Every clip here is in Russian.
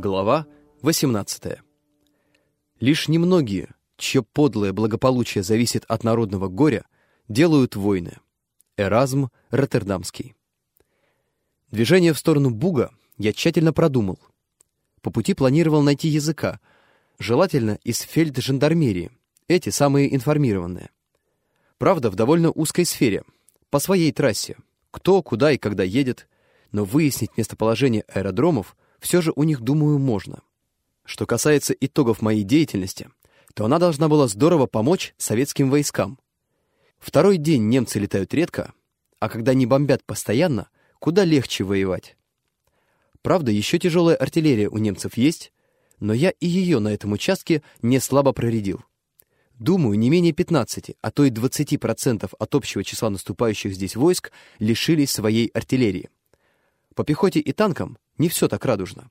Глава 18. Лишь немногие, чье подлое благополучие зависит от народного горя, делают войны. Эразм Роттердамский. Движение в сторону Буга я тщательно продумал. По пути планировал найти языка, желательно из фельд-жандармерии, эти самые информированные. Правда, в довольно узкой сфере, по своей трассе, кто, куда и когда едет, но выяснить местоположение аэродромов все же у них, думаю, можно. Что касается итогов моей деятельности, то она должна была здорово помочь советским войскам. Второй день немцы летают редко, а когда не бомбят постоянно, куда легче воевать. Правда, еще тяжелая артиллерия у немцев есть, но я и ее на этом участке не слабо проредил. Думаю, не менее 15, а то и 20% от общего числа наступающих здесь войск лишились своей артиллерии. По пехоте и танкам не все так радужно.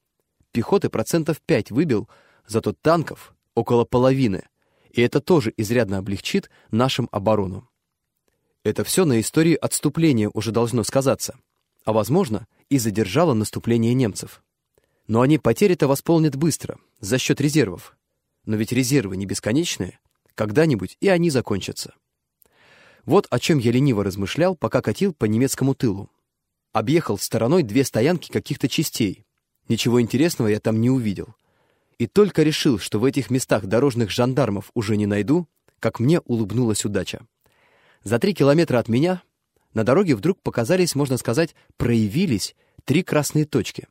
Пехоты процентов 5 выбил, зато танков около половины, и это тоже изрядно облегчит нашим оборону. Это все на истории отступления уже должно сказаться, а, возможно, и задержало наступление немцев. Но они потери-то восполнят быстро, за счет резервов. Но ведь резервы не бесконечные, когда-нибудь и они закончатся. Вот о чем я лениво размышлял, пока катил по немецкому тылу. Объехал стороной две стоянки каких-то частей. Ничего интересного я там не увидел. И только решил, что в этих местах дорожных жандармов уже не найду, как мне улыбнулась удача. За три километра от меня на дороге вдруг показались, можно сказать, проявились три красные точки.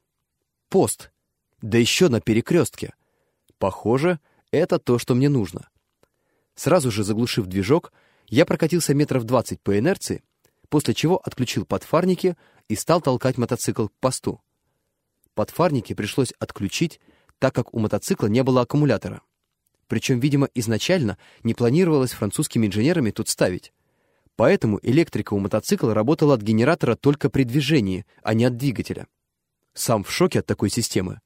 Пост. Да еще на перекрестке. Похоже, это то, что мне нужно. Сразу же заглушив движок, я прокатился метров двадцать по инерции, после чего отключил подфарники и стал толкать мотоцикл к посту. Подфарники пришлось отключить, так как у мотоцикла не было аккумулятора. Причем, видимо, изначально не планировалось французскими инженерами тут ставить. Поэтому электрика у мотоцикла работала от генератора только при движении, а не от двигателя. Сам в шоке от такой системы.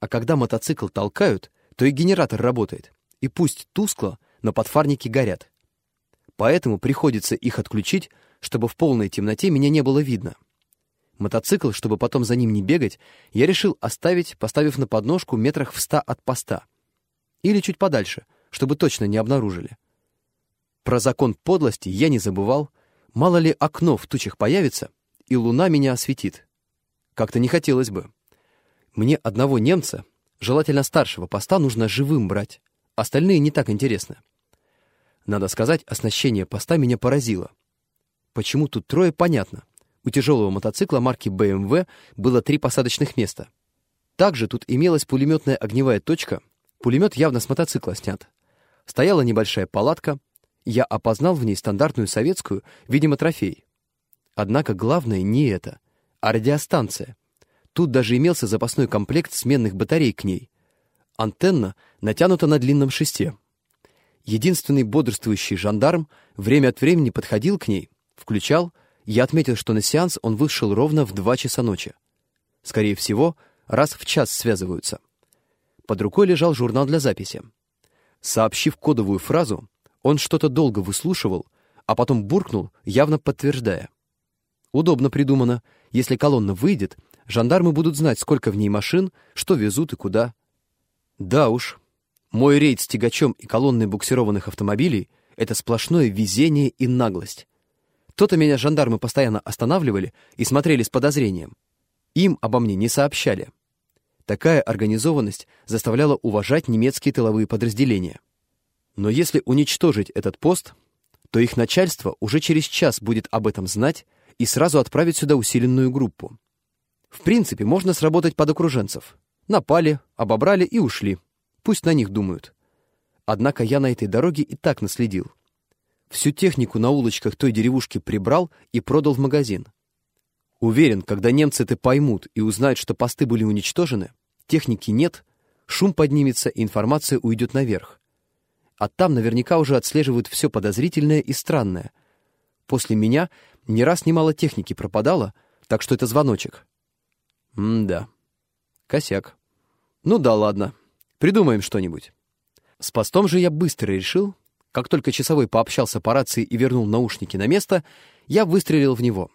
А когда мотоцикл толкают, то и генератор работает. И пусть тускло, но подфарники горят. Поэтому приходится их отключить, чтобы в полной темноте меня не было видно. Мотоцикл, чтобы потом за ним не бегать, я решил оставить, поставив на подножку метрах в ста от поста. Или чуть подальше, чтобы точно не обнаружили. Про закон подлости я не забывал. Мало ли окно в тучах появится, и луна меня осветит. Как-то не хотелось бы. Мне одного немца, желательно старшего поста, нужно живым брать. Остальные не так интересны. Надо сказать, оснащение поста меня поразило. Почему тут трое, понятно. У тяжелого мотоцикла марки BMW было три посадочных места. Также тут имелась пулеметная огневая точка. Пулемет явно с мотоцикла снят. Стояла небольшая палатка. Я опознал в ней стандартную советскую, видимо, трофей. Однако главное не это, а радиостанция. Тут даже имелся запасной комплект сменных батарей к ней. Антенна натянута на длинном шесте. Единственный бодрствующий жандарм время от времени подходил к ней, включал — я отметил, что на сеанс он вышел ровно в 2 часа ночи. Скорее всего, раз в час связываются. Под рукой лежал журнал для записи. Сообщив кодовую фразу, он что-то долго выслушивал, а потом буркнул, явно подтверждая. Удобно придумано. Если колонна выйдет, жандармы будут знать, сколько в ней машин, что везут и куда. Да уж, мой рейд с тягачом и колонной буксированных автомобилей — это сплошное везение и наглость. То-то меня жандармы постоянно останавливали и смотрели с подозрением. Им обо мне не сообщали. Такая организованность заставляла уважать немецкие тыловые подразделения. Но если уничтожить этот пост, то их начальство уже через час будет об этом знать и сразу отправить сюда усиленную группу. В принципе, можно сработать под окруженцев. Напали, обобрали и ушли. Пусть на них думают. Однако я на этой дороге и так наследил. Всю технику на улочках той деревушки прибрал и продал в магазин. Уверен, когда немцы это поймут и узнают, что посты были уничтожены, техники нет, шум поднимется и информация уйдет наверх. А там наверняка уже отслеживают все подозрительное и странное. После меня не раз немало техники пропадало, так что это звоночек. М-да. Косяк. Ну да ладно. Придумаем что-нибудь. С постом же я быстро решил, как только часовой пообщался по рации и вернул наушники на место, я выстрелил в него.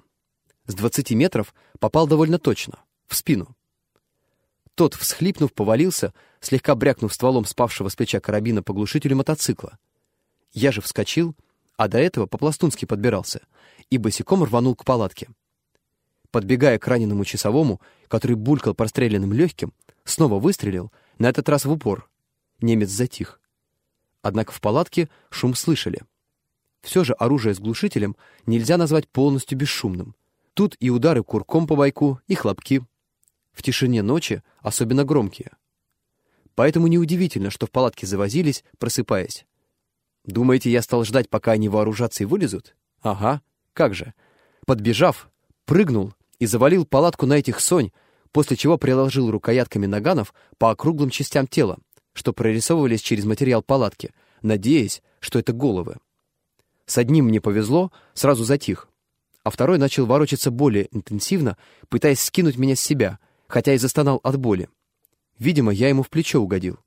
С 20 метров попал довольно точно, в спину. Тот, всхлипнув, повалился, слегка брякнув стволом спавшего с плеча карабина по глушителю мотоцикла. Я же вскочил, а до этого по-пластунски подбирался, и босиком рванул к палатке. Подбегая к раненому часовому, который булькал простреленным легким, снова выстрелил, на этот раз в упор. Немец затих. Однако в палатке шум слышали. Все же оружие с глушителем нельзя назвать полностью бесшумным. Тут и удары курком по бойку, и хлопки. В тишине ночи особенно громкие. Поэтому неудивительно, что в палатке завозились, просыпаясь. Думаете, я стал ждать, пока они вооружатся и вылезут? Ага, как же. Подбежав, прыгнул и завалил палатку на этих сонь, после чего приложил рукоятками наганов по округлым частям тела, что прорисовывались через материал палатки, надеясь, что это головы. С одним мне повезло, сразу затих, а второй начал ворочаться более интенсивно, пытаясь скинуть меня с себя, хотя и застонал от боли. Видимо, я ему в плечо угодил.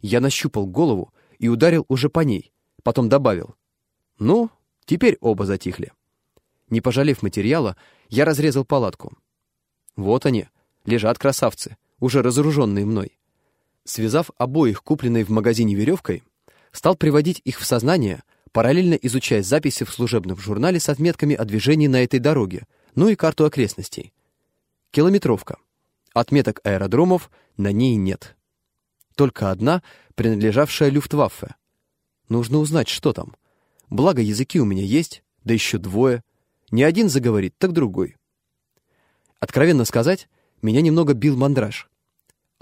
Я нащупал голову и ударил уже по ней, потом добавил. Ну, теперь оба затихли. Не пожалев материала, я разрезал палатку. Вот они, лежат красавцы, уже разоруженные мной. Связав обоих купленной в магазине веревкой, стал приводить их в сознание, параллельно изучая записи в служебном журнале с отметками о движении на этой дороге, ну и карту окрестностей. Километровка. Отметок аэродромов на ней нет. Только одна, принадлежавшая Люфтваффе. Нужно узнать, что там. Благо, языки у меня есть, да еще двое. Не один заговорит, так другой. Откровенно сказать, меня немного бил мандраж.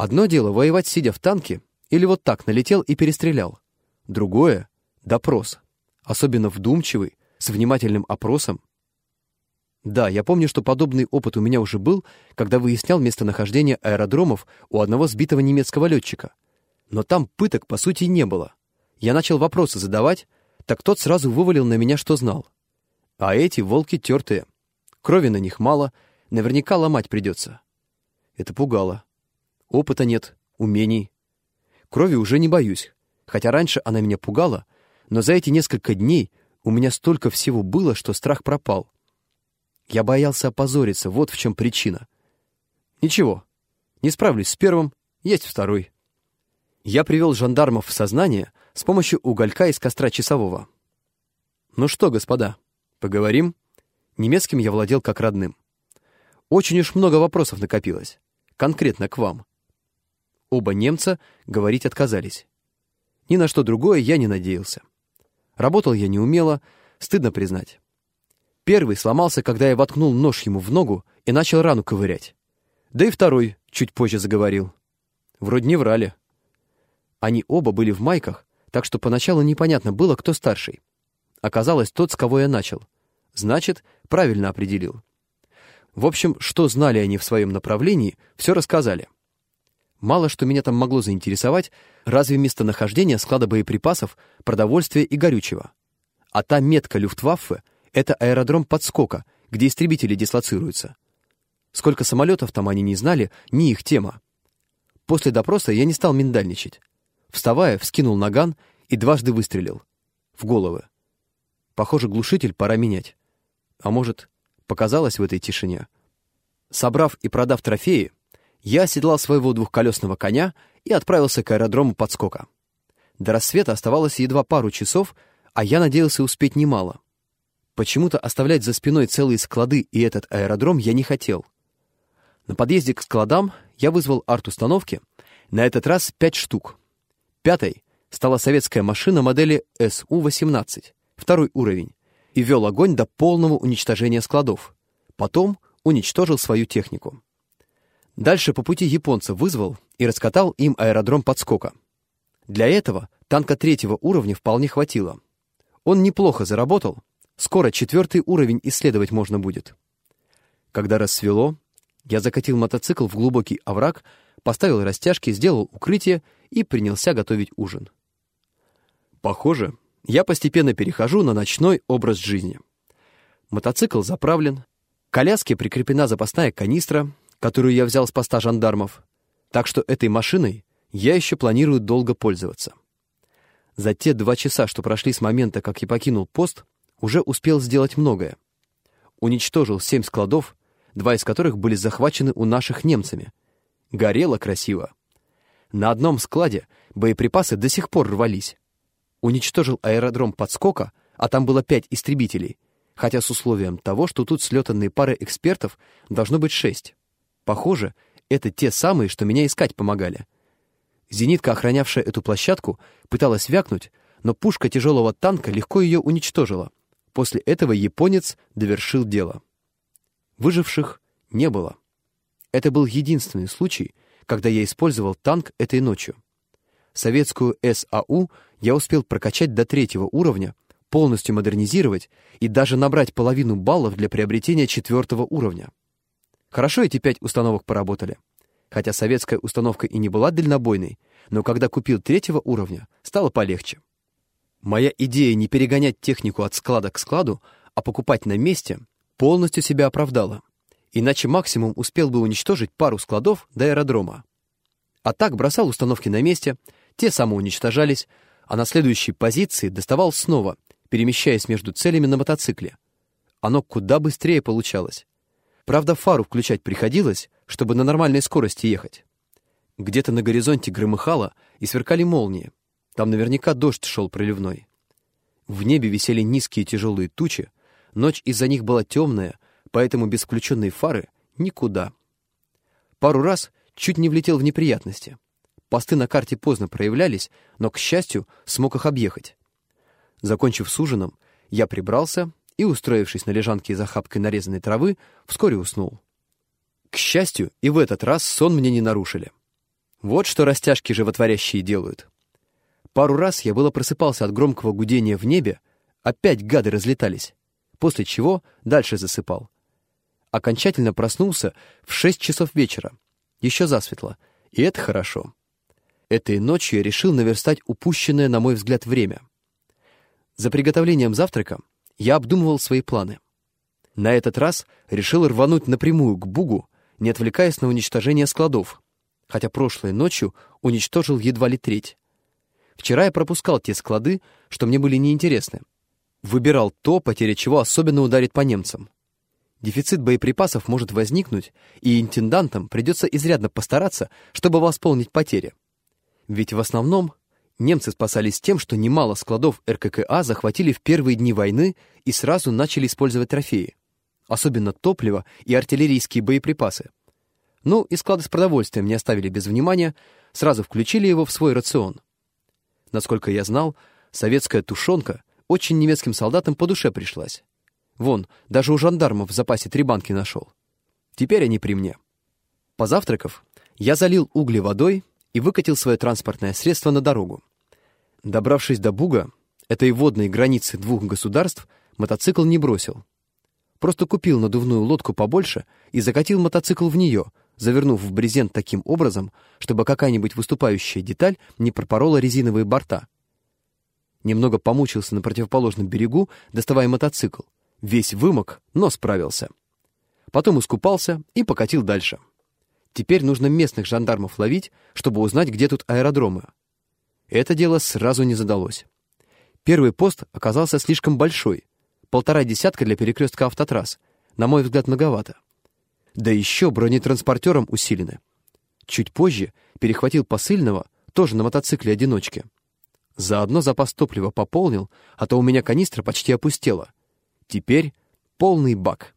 Одно дело воевать, сидя в танке, или вот так налетел и перестрелял. Другое — допрос. Особенно вдумчивый, с внимательным опросом. Да, я помню, что подобный опыт у меня уже был, когда выяснял местонахождение аэродромов у одного сбитого немецкого летчика. Но там пыток, по сути, не было. Я начал вопросы задавать, так тот сразу вывалил на меня, что знал. А эти волки тертые. Крови на них мало, наверняка ломать придется. Это пугало. Опыта нет, умений. Крови уже не боюсь, хотя раньше она меня пугала, но за эти несколько дней у меня столько всего было, что страх пропал. Я боялся опозориться, вот в чем причина. Ничего, не справлюсь с первым, есть второй. Я привел жандармов в сознание с помощью уголька из костра часового. Ну что, господа, поговорим? Немецким я владел как родным. Очень уж много вопросов накопилось конкретно к вам. Оба немца говорить отказались. Ни на что другое я не надеялся. Работал я неумело, стыдно признать. Первый сломался, когда я воткнул нож ему в ногу и начал рану ковырять. Да и второй чуть позже заговорил. Вроде не врали. Они оба были в майках, так что поначалу непонятно было, кто старший. Оказалось, тот, с кого я начал. Значит, правильно определил. В общем, что знали они в своем направлении, все рассказали. Мало что меня там могло заинтересовать, разве местонахождение склада боеприпасов, продовольствия и горючего. А та метка Люфтваффе — это аэродром подскока, где истребители дислоцируются. Сколько самолетов там они не знали, не их тема. После допроса я не стал миндальничать. Вставая, вскинул наган и дважды выстрелил. В головы. Похоже, глушитель пора менять. А может, показалось в этой тишине. Собрав и продав трофеи, я оседлал своего двухколесного коня и отправился к аэродрому подскока. До рассвета оставалось едва пару часов, а я надеялся успеть немало. Почему-то оставлять за спиной целые склады и этот аэродром я не хотел. На подъезде к складам я вызвал арт-установки, на этот раз пять штук. Пятой стала советская машина модели СУ-18, второй уровень, и вел огонь до полного уничтожения складов. Потом уничтожил свою технику. Дальше по пути японца вызвал и раскатал им аэродром подскока. Для этого танка третьего уровня вполне хватило. Он неплохо заработал, скоро четвертый уровень исследовать можно будет. Когда рассвело, я закатил мотоцикл в глубокий овраг, поставил растяжки, сделал укрытие и принялся готовить ужин. Похоже, я постепенно перехожу на ночной образ жизни. Мотоцикл заправлен, к коляске прикреплена запасная канистра, которую я взял с поста жандармов, так что этой машиной я еще планирую долго пользоваться. За те два часа, что прошли с момента, как я покинул пост, уже успел сделать многое. Уничтожил семь складов, два из которых были захвачены у наших немцами, Горело красиво. На одном складе боеприпасы до сих пор рвались. Уничтожил аэродром подскока, а там было пять истребителей, хотя с условием того, что тут слетанные пары экспертов должно быть шесть. Похоже, это те самые, что меня искать помогали. Зенитка, охранявшая эту площадку, пыталась вякнуть, но пушка тяжелого танка легко ее уничтожила. После этого японец довершил дело. Выживших не было. Это был единственный случай, когда я использовал танк этой ночью. Советскую САУ я успел прокачать до третьего уровня, полностью модернизировать и даже набрать половину баллов для приобретения четвертого уровня. Хорошо эти пять установок поработали. Хотя советская установка и не была дальнобойной, но когда купил третьего уровня, стало полегче. Моя идея не перегонять технику от склада к складу, а покупать на месте, полностью себя оправдала. Иначе максимум успел бы уничтожить пару складов до аэродрома. А так бросал установки на месте, те самоуничтожались, а на следующей позиции доставал снова, перемещаясь между целями на мотоцикле. Оно куда быстрее получалось. Правда, фару включать приходилось, чтобы на нормальной скорости ехать. Где-то на горизонте громыхало и сверкали молнии. Там наверняка дождь шел проливной. В небе висели низкие тяжелые тучи, ночь из-за них была темная, поэтому без включенной фары никуда. Пару раз чуть не влетел в неприятности. Посты на карте поздно проявлялись, но, к счастью, смог их объехать. Закончив с ужином, я прибрался и, устроившись на лежанке из охапкой нарезанной травы, вскоре уснул. К счастью, и в этот раз сон мне не нарушили. Вот что растяжки животворящие делают. Пару раз я было просыпался от громкого гудения в небе, опять гады разлетались, после чего дальше засыпал. Окончательно проснулся в шесть часов вечера, еще засветло, и это хорошо. Этой ночью я решил наверстать упущенное, на мой взгляд, время. За приготовлением завтрака я обдумывал свои планы. На этот раз решил рвануть напрямую к Бугу, не отвлекаясь на уничтожение складов, хотя прошлой ночью уничтожил едва ли треть. Вчера я пропускал те склады, что мне были неинтересны. Выбирал то, потеря чего особенно ударит по немцам. Дефицит боеприпасов может возникнуть, и интендантам придется изрядно постараться, чтобы восполнить потери. Ведь в основном немцы спасались тем, что немало складов РККА захватили в первые дни войны и сразу начали использовать трофеи, особенно топливо и артиллерийские боеприпасы. Ну и склады с продовольствием не оставили без внимания, сразу включили его в свой рацион. Насколько я знал, советская тушенка очень немецким солдатам по душе пришлась. Вон, даже у жандармов в запасе три банки нашел. Теперь они при мне. Позавтракав, я залил угли водой и выкатил свое транспортное средство на дорогу. Добравшись до Буга, этой водной границы двух государств, мотоцикл не бросил. Просто купил надувную лодку побольше и закатил мотоцикл в нее, завернув в брезент таким образом, чтобы какая-нибудь выступающая деталь не пропорола резиновые борта. Немного помучился на противоположном берегу, доставая мотоцикл. Весь вымок, но справился. Потом искупался и покатил дальше. Теперь нужно местных жандармов ловить, чтобы узнать, где тут аэродромы. Это дело сразу не задалось. Первый пост оказался слишком большой. Полтора десятка для перекрестка автотрасс. На мой взгляд, многовато. Да еще бронетранспортером усилены. Чуть позже перехватил посыльного, тоже на мотоцикле-одиночке. Заодно запас топлива пополнил, а то у меня канистра почти опустела. Теперь полный бак.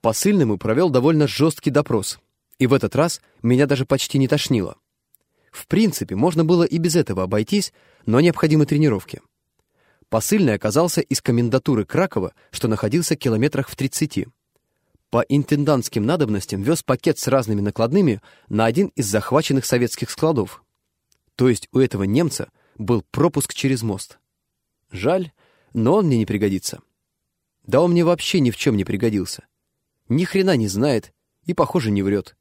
Посыльному провел довольно жесткий допрос — и в этот раз меня даже почти не тошнило. В принципе, можно было и без этого обойтись, но необходимы тренировки. Посыльный оказался из комендатуры Кракова, что находился километрах в 30. По интендантским надобностям вез пакет с разными накладными на один из захваченных советских складов. То есть у этого немца был пропуск через мост. Жаль, но он мне не пригодится. Да он мне вообще ни в чем не пригодился. Ни хрена не знает и, похоже, не врет.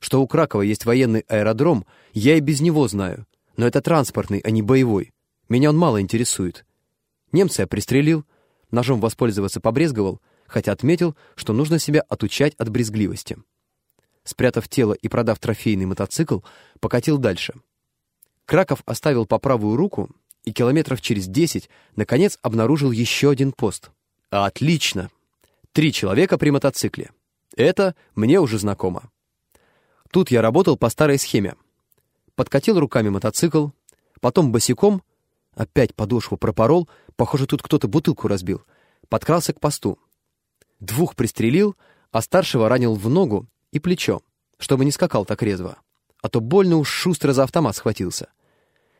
Что у Кракова есть военный аэродром, я и без него знаю. Но это транспортный, а не боевой. Меня он мало интересует. Немца я пристрелил, ножом воспользоваться побрезговал, хотя отметил, что нужно себя отучать от брезгливости. Спрятав тело и продав трофейный мотоцикл, покатил дальше. Краков оставил по правую руку и километров через десять, наконец, обнаружил еще один пост. Отлично! Три человека при мотоцикле. Это мне уже знакомо. Тут я работал по старой схеме. Подкатил руками мотоцикл, потом босиком, опять подошву пропорол, похоже, тут кто-то бутылку разбил, подкрался к посту. Двух пристрелил, а старшего ранил в ногу и плечо, чтобы не скакал так резво, а то больно уж шустро за автомат схватился.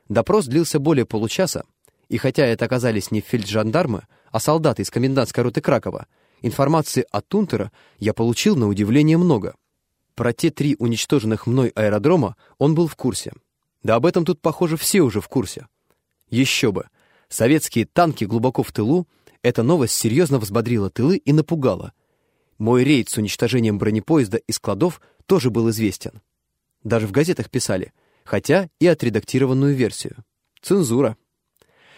Допрос длился более получаса, и хотя это оказались не фельджандармы, а солдаты из комендантской роты Кракова, информации от Тунтера я получил на удивление много. Про те три уничтоженных мной аэродрома он был в курсе. Да об этом тут, похоже, все уже в курсе. Еще бы. Советские танки глубоко в тылу, эта новость серьезно взбодрила тылы и напугала. Мой рейд с уничтожением бронепоезда и складов тоже был известен. Даже в газетах писали, хотя и отредактированную версию. Цензура.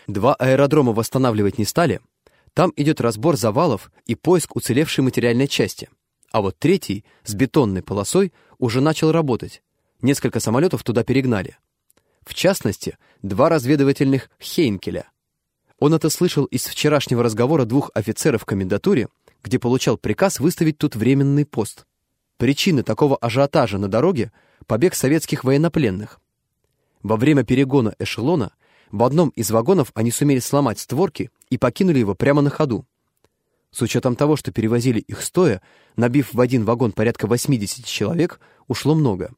Два аэродрома восстанавливать не стали. Там идет разбор завалов и поиск уцелевшей материальной части. А вот третий, с бетонной полосой, уже начал работать. Несколько самолетов туда перегнали. В частности, два разведывательных «Хейнкеля». Он это слышал из вчерашнего разговора двух офицеров в комендатуре, где получал приказ выставить тут временный пост. Причина такого ажиотажа на дороге — побег советских военнопленных. Во время перегона эшелона в одном из вагонов они сумели сломать створки и покинули его прямо на ходу. С учетом того, что перевозили их стоя, набив в один вагон порядка 80 человек, ушло много.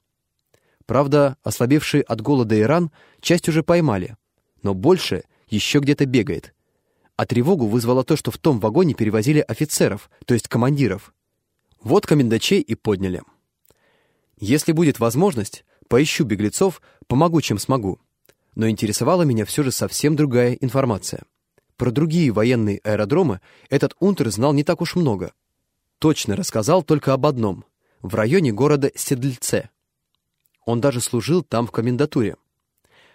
Правда, ослабевший от голода Иран часть уже поймали, но больше еще где-то бегает. А тревогу вызвало то, что в том вагоне перевозили офицеров, то есть командиров. Вот комендачей и подняли. Если будет возможность, поищу беглецов, помогу, чем смогу. Но интересовала меня все же совсем другая информация. Про другие военные аэродромы этот Унтер знал не так уж много. Точно рассказал только об одном — в районе города Седльце. Он даже служил там в комендатуре.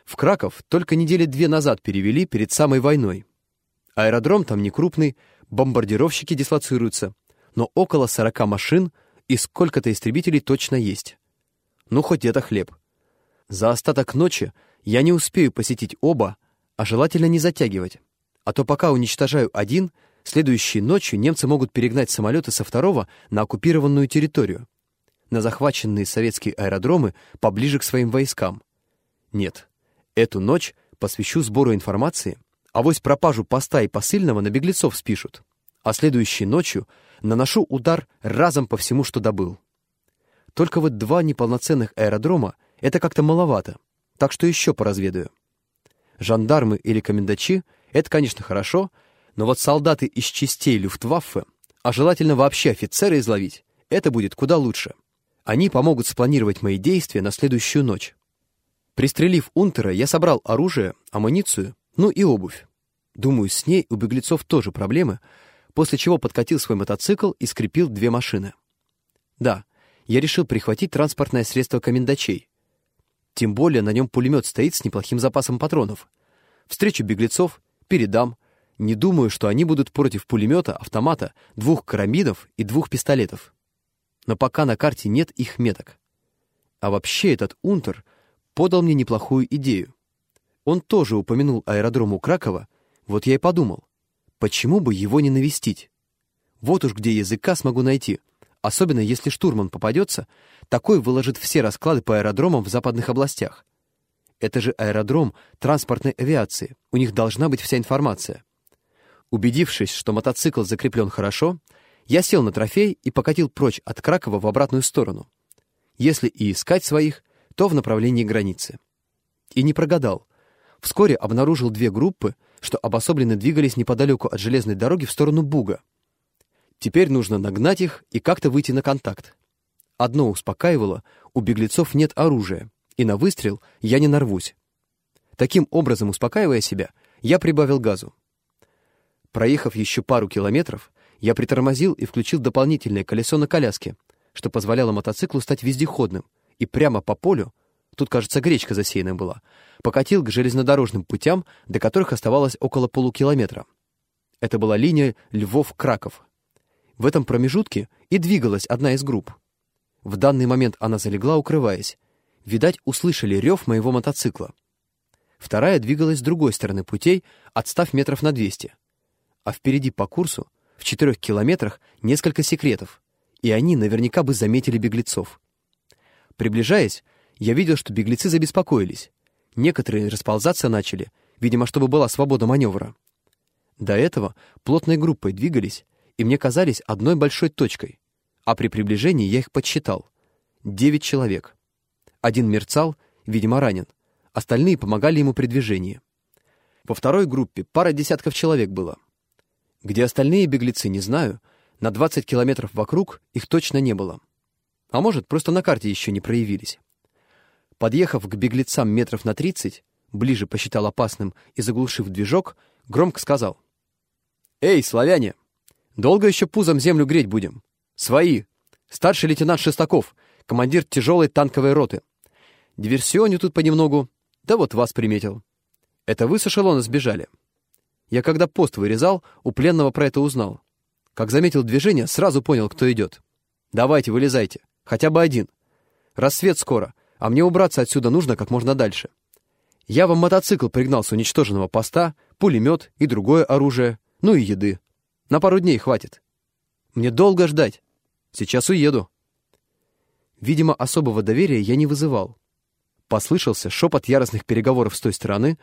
В Краков только недели две назад перевели перед самой войной. Аэродром там не крупный, бомбардировщики дислоцируются, но около 40 машин и сколько-то истребителей точно есть. Ну, хоть это хлеб. За остаток ночи я не успею посетить оба, а желательно не затягивать. А то пока уничтожаю один, следующей ночью немцы могут перегнать самолеты со второго на оккупированную территорию на захваченные советские аэродромы поближе к своим войскам. Нет, эту ночь посвящу сбору информации, а вось пропажу поста и посыльного на беглецов спишут, а следующей ночью наношу удар разом по всему, что добыл. Только вот два неполноценных аэродрома — это как-то маловато, так что еще поразведаю. Жандармы или комендачи — это, конечно, хорошо, но вот солдаты из частей Люфтваффе, а желательно вообще офицеры изловить, это будет куда лучше. Они помогут спланировать мои действия на следующую ночь. Пристрелив Унтера, я собрал оружие, амуницию, ну и обувь. Думаю, с ней у беглецов тоже проблемы, после чего подкатил свой мотоцикл и скрепил две машины. Да, я решил прихватить транспортное средство комендачей. Тем более на нем пулемет стоит с неплохим запасом патронов. Встречу беглецов, передам. Не думаю, что они будут против пулемета, автомата, двух карамидов и двух пистолетов но пока на карте нет их меток. А вообще этот Унтер подал мне неплохую идею. Он тоже упомянул аэродром у Кракова, вот я и подумал, почему бы его не навестить? Вот уж где языка смогу найти, особенно если штурман попадется, такой выложит все расклады по аэродромам в западных областях. Это же аэродром транспортной авиации, у них должна быть вся информация. Убедившись, что мотоцикл закреплен хорошо, я сел на трофей и покатил прочь от Кракова в обратную сторону. Если и искать своих, то в направлении границы. И не прогадал. Вскоре обнаружил две группы, что обособленно двигались неподалеку от железной дороги в сторону Буга. Теперь нужно нагнать их и как-то выйти на контакт. Одно успокаивало, у беглецов нет оружия, и на выстрел я не нарвусь. Таким образом, успокаивая себя, я прибавил газу. Проехав еще пару километров, я притормозил и включил дополнительное колесо на коляске, что позволяло мотоциклу стать вездеходным, и прямо по полю, тут, кажется, гречка засеяна была, покатил к железнодорожным путям, до которых оставалось около полукилометра. Это была линия Львов-Краков. В этом промежутке и двигалась одна из групп. В данный момент она залегла, укрываясь. Видать, услышали рев моего мотоцикла. Вторая двигалась с другой стороны путей, отстав метров на 200. А впереди по курсу в четырех километрах несколько секретов, и они наверняка бы заметили беглецов. Приближаясь, я видел, что беглецы забеспокоились. Некоторые расползаться начали, видимо, чтобы была свобода маневра. До этого плотной группой двигались, и мне казались одной большой точкой, а при приближении я их подсчитал. Девять человек. Один мерцал, видимо, ранен, остальные помогали ему при движении. Во второй группе пара десятков человек было. Где остальные беглецы, не знаю, на 20 километров вокруг их точно не было. А может, просто на карте еще не проявились. Подъехав к беглецам метров на 30, ближе посчитал опасным и заглушив движок, громко сказал. «Эй, славяне! Долго еще пузом землю греть будем? Свои! Старший лейтенант Шестаков, командир тяжелой танковой роты. Диверсионю тут понемногу, да вот вас приметил. Это вы с эшелона сбежали?» Я когда пост вырезал, у пленного про это узнал. Как заметил движение, сразу понял, кто идет. Давайте, вылезайте. Хотя бы один. Рассвет скоро, а мне убраться отсюда нужно как можно дальше. Я вам мотоцикл пригнал с уничтоженного поста, пулемет и другое оружие, ну и еды. На пару дней хватит. Мне долго ждать. Сейчас уеду. Видимо, особого доверия я не вызывал. Послышался шепот яростных переговоров с той стороны,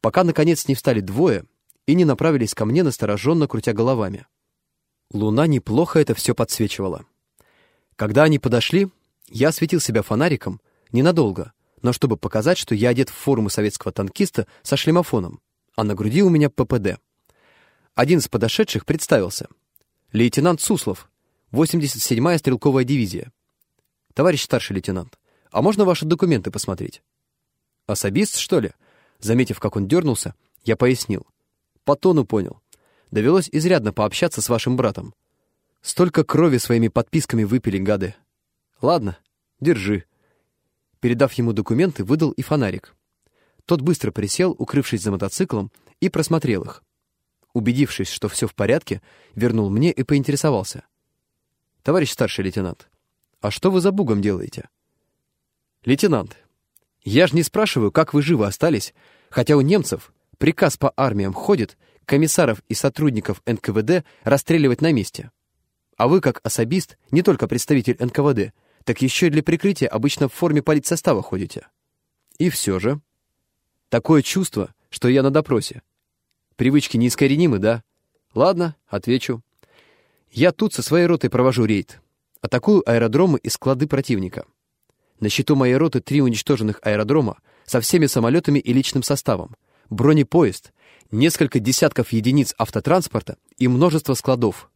пока, наконец, не встали двое и не направились ко мне, настороженно крутя головами. Луна неплохо это все подсвечивала. Когда они подошли, я осветил себя фонариком ненадолго, но чтобы показать, что я одет в форму советского танкиста со шлемофоном, а на груди у меня ППД. Один из подошедших представился. Лейтенант Суслов, 87-я стрелковая дивизия. Товарищ старший лейтенант, а можно ваши документы посмотреть? Особист, что ли? Заметив, как он дернулся, я пояснил. По тону понял. Довелось изрядно пообщаться с вашим братом. Столько крови своими подписками выпили, гады. Ладно, держи. Передав ему документы, выдал и фонарик. Тот быстро присел, укрывшись за мотоциклом, и просмотрел их. Убедившись, что все в порядке, вернул мне и поинтересовался. «Товарищ старший лейтенант, а что вы за бугом делаете?» «Лейтенант, я ж не спрашиваю, как вы живы остались, хотя у немцев Приказ по армиям ходит комиссаров и сотрудников НКВД расстреливать на месте. А вы, как особист, не только представитель НКВД, так еще и для прикрытия обычно в форме политсостава ходите. И все же. Такое чувство, что я на допросе. Привычки неискоренимы, да? Ладно, отвечу. Я тут со своей ротой провожу рейд. Атакую аэродромы и склады противника. На счету моей роты три уничтоженных аэродрома со всеми самолетами и личным составом, бронепоезд, несколько десятков единиц автотранспорта и множество складов.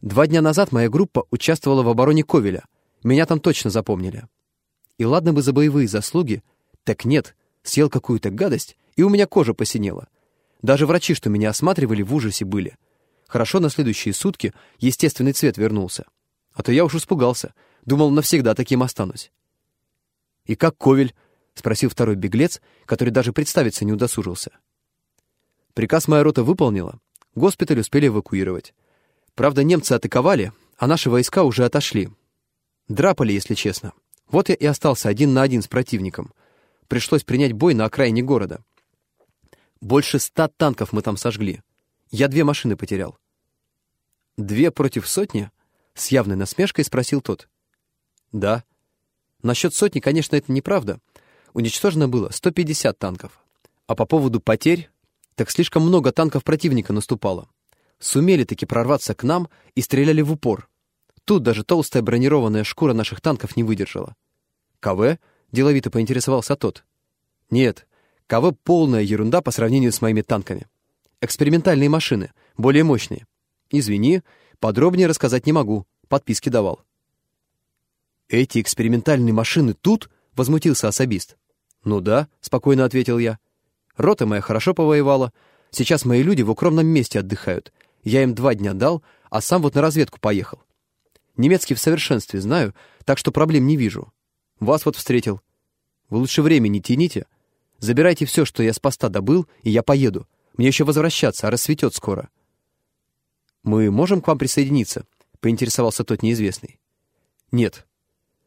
Два дня назад моя группа участвовала в обороне Ковеля. Меня там точно запомнили. И ладно бы за боевые заслуги, так нет, съел какую-то гадость, и у меня кожа посинела. Даже врачи, что меня осматривали, в ужасе были. Хорошо на следующие сутки естественный цвет вернулся. А то я уж испугался, думал, навсегда таким останусь. «И как Ковель?» — спросил второй беглец, который даже представиться не удосужился. Приказ моя рота выполнила. Госпиталь успели эвакуировать. Правда, немцы атаковали, а наши войска уже отошли. Драпали, если честно. Вот я и остался один на один с противником. Пришлось принять бой на окраине города. Больше ста танков мы там сожгли. Я две машины потерял. «Две против сотни?» — с явной насмешкой спросил тот. «Да. Насчет сотни, конечно, это неправда уничтожено было 150 танков. А по поводу потерь, так слишком много танков противника наступало. Сумели таки прорваться к нам и стреляли в упор. Тут даже толстая бронированная шкура наших танков не выдержала. «КВ?» — деловито поинтересовался тот. «Нет, КВ — полная ерунда по сравнению с моими танками. Экспериментальные машины, более мощные. Извини, подробнее рассказать не могу, подписки давал». «Эти экспериментальные машины тут?» возмутился особист. «Ну да», — спокойно ответил я. «Рота моя хорошо повоевала. Сейчас мои люди в укромном месте отдыхают. Я им два дня дал, а сам вот на разведку поехал. Немецкий в совершенстве знаю, так что проблем не вижу. Вас вот встретил. Вы лучше время не тяните. Забирайте все, что я с поста добыл, и я поеду. Мне еще возвращаться, а рассветет скоро». «Мы можем к вам присоединиться?» — поинтересовался тот неизвестный. «Нет.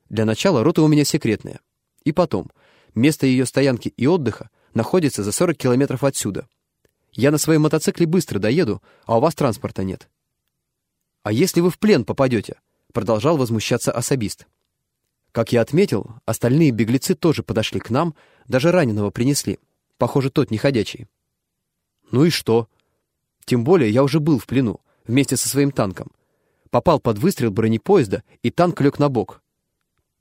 Для начала рота у меня секретная. И потом, место ее стоянки и отдыха находится за 40 километров отсюда. Я на своем мотоцикле быстро доеду, а у вас транспорта нет. «А если вы в плен попадете?» — продолжал возмущаться особист. Как я отметил, остальные беглецы тоже подошли к нам, даже раненого принесли. Похоже, тот неходячий. Ну и что? Тем более я уже был в плену, вместе со своим танком. Попал под выстрел бронепоезда, и танк лег на бок.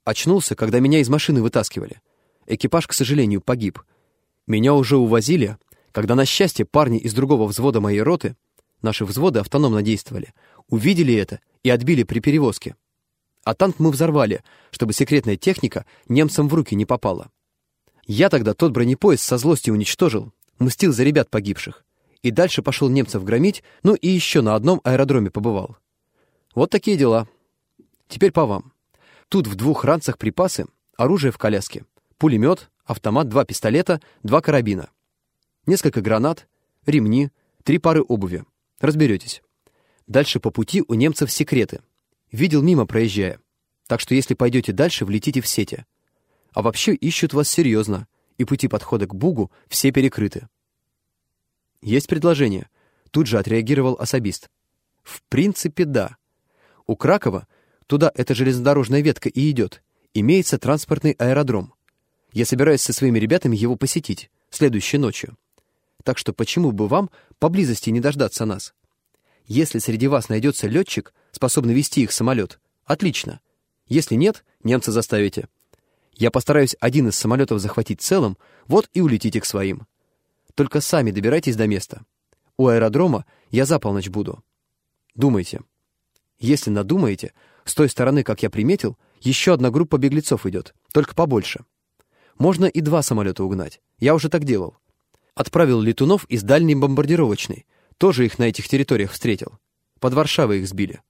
Очнулся, когда меня из машины вытаскивали. Экипаж, к сожалению, погиб. Меня уже увозили, когда, на счастье, парни из другого взвода моей роты, наши взводы автономно действовали, увидели это и отбили при перевозке. А танк мы взорвали, чтобы секретная техника немцам в руки не попала. Я тогда тот бронепоезд со злостью уничтожил, мстил за ребят погибших. И дальше пошел немцев громить, ну и еще на одном аэродроме побывал. Вот такие дела. Теперь по вам. Тут в двух ранцах припасы, оружие в коляске, пулемет, автомат, два пистолета, два карабина. Несколько гранат, ремни, три пары обуви. Разберетесь. Дальше по пути у немцев секреты. Видел мимо проезжая. Так что если пойдете дальше, влетите в сети. А вообще ищут вас серьезно, и пути подхода к Бугу все перекрыты. Есть предложение. Тут же отреагировал особист. В принципе, да. У Кракова, туда эта железнодорожная ветка и идет, имеется транспортный аэродром. Я собираюсь со своими ребятами его посетить, следующей ночью. Так что почему бы вам поблизости не дождаться нас? Если среди вас найдется летчик, способный вести их самолет, отлично. Если нет, немца заставите. Я постараюсь один из самолетов захватить целым, вот и улетите к своим. Только сами добирайтесь до места. У аэродрома я за полночь буду. Думайте. Если надумаете, с той стороны, как я приметил, еще одна группа беглецов идет, только побольше. Можно и два самолета угнать. Я уже так делал. Отправил летунов из дальней бомбардировочной. Тоже их на этих территориях встретил. Под Варшавой их сбили.